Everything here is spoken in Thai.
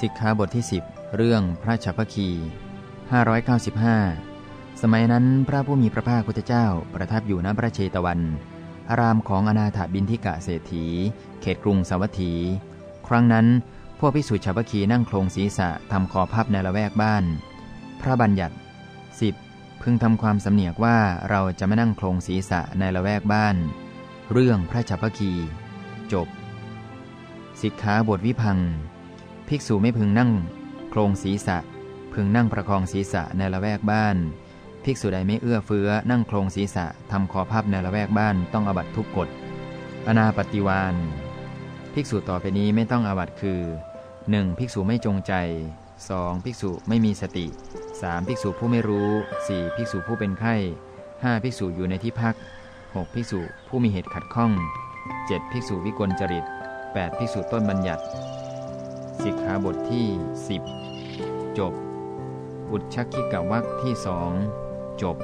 สิกขาบทที่ 10 เรื่องพระฉัพพคี 595 สมัยนั้นพระผู้มีพระภาคพุทธเจ้าประทับอยู่ณพระเชตวัน อารามของอนาถบินทิกะเศรษฐี เขตกรุงสาวัตถี ครั้งนั้น พวกภิกษุฉัพพคีนั่งโครงศีรษะทำคอพับในละแวกบ้าน พระบัญญัติ 10. พึงทำความสำเนียกว่าเราจะไม่นั่งโครงศีรษะในละแวกบ้าน เรื่องพระฉัพพคี จบ สิกขาบทวิพัง ภิกษุไม่พึงนั่งโครงศีรษะ พึงนั่งประคองศีรษะในละแวกบ้าน ภิกษุใดไม่เอื้อเฟื้อนั่งโครงศีรษะทำคอพับในละแวกบ้านต้องอบัตทุกกฎอนาปฏิวานภิกษุต่อไปนี้ไม่ต้องอาบัตคือ 1. ภิกษุไม่จงใจ 2. ภิกษุไม่มีสติ 3. ภิกษุผู้ไม่รู้ 4. ภิกษุผู้เป็นไข้ 5. ภิกษุอยู่ในที่พัก 6. ภิกษุผู้มีเหตุขัดข้อง 7. ภิกษุวิกลจริต 8. ภิกษุต้นบัญญัติ สิกขาบทที่ 10 จบ อุดชักคิกวักที่สองจบ